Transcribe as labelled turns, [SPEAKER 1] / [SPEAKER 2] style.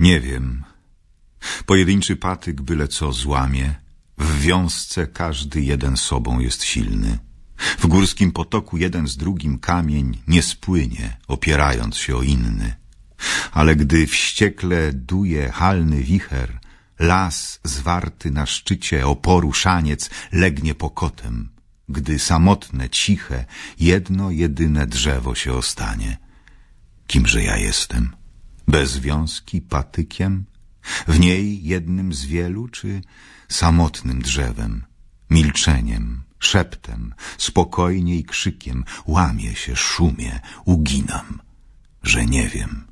[SPEAKER 1] Nie wiem. Pojedynczy patyk byle co złamie. W wiązce każdy jeden sobą jest silny. W górskim potoku jeden z drugim kamień nie spłynie, opierając się o inny. Ale gdy wściekle duje halny wicher, las zwarty na szczycie oporu szaniec legnie pokotem, gdy samotne, ciche, jedno jedyne drzewo się ostanie. Kimże ja jestem? Bez wiązki patykiem? W niej jednym z wielu, czy samotnym drzewem, milczeniem, szeptem, spokojnie i krzykiem, łamie się, szumie, uginam, że nie wiem.